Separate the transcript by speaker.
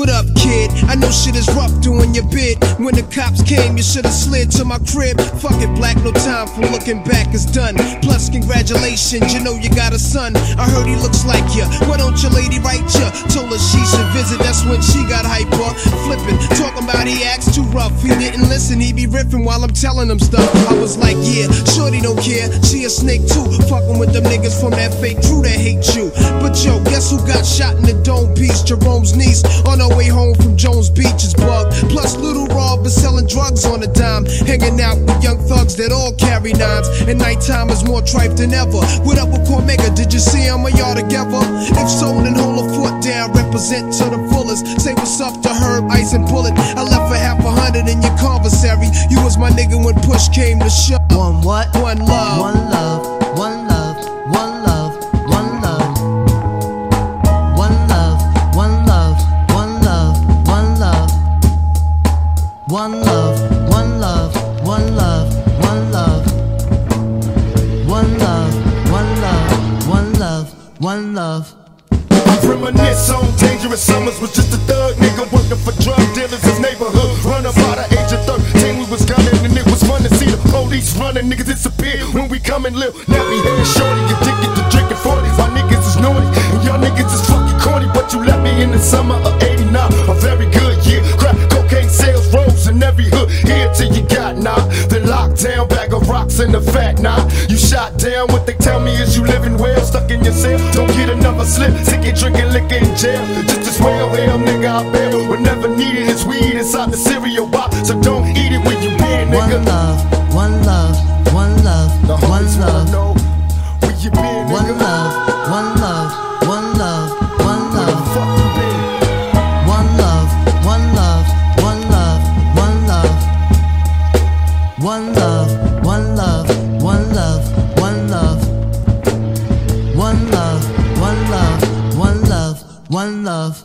Speaker 1: What up, kid? I know shit is rough doing your bid. When the cops came, you should've slid to my crib. Fuck it, black, no time for looking back, it's done. Plus, congratulations, you know you got a son. I heard he looks like you. Why don't your lady write ya? Told her she should visit, that's when she got hyper. Flipping, talking he acts too rough. He didn't listen, he be riffing while I'm telling him stuff. I was like, yeah, shorty don't care. She a snake too. Fucking with them niggas from that fake crew that hate you. But yo, guess who got shot in the dome piece? Jerome's niece on her way home from Jones Beach is bugged. Plus, Little Rob is selling drugs on a dime. Hanging out with young thugs that all carry nines. And nighttime is more tripe than ever. What up with Cormega? Did you see him? Are y'all together? If so, then hold. Represent to the fullest. Say what's up to Herb, Ice, and Bullet. I left for half a hundred in your commissary. You was my nigga when push came to shove.
Speaker 2: One what?
Speaker 1: One love.
Speaker 2: One love. One love. One love. One love. One love. One love. One love. One love. One love. One love. One love. One love. One love. One love. One love. One love.
Speaker 3: Reminisce on dangerous summers was just a thug nigga working for drug dealers in neighborhood. Running by the age of 13, we was gunning and it was fun to see the police running. Niggas disappear when we come and live. Nappy head shorty, addicted to drinking 40s. My niggas is naughty and y'all niggas is fucking corny. But you left me in the summer of 89, a very good year. Crack cocaine sales rose in every hood. Here till you got nah. Rocks in the fat nah. You shot down, what they tell me is you living well, stuck in your cell. Don't get another slip, sick drinking liquor in jail. Just as well, hell nigga, I bail. Whenever needed is weed inside the cereal box. So don't eat it when you been, nigga.
Speaker 2: One love. One love. One love.
Speaker 3: The
Speaker 2: One love.
Speaker 3: know where you been, nigga.
Speaker 2: One love. One love. One love. One
Speaker 3: Where the
Speaker 2: love.
Speaker 3: fuck you been?
Speaker 2: One love, One love,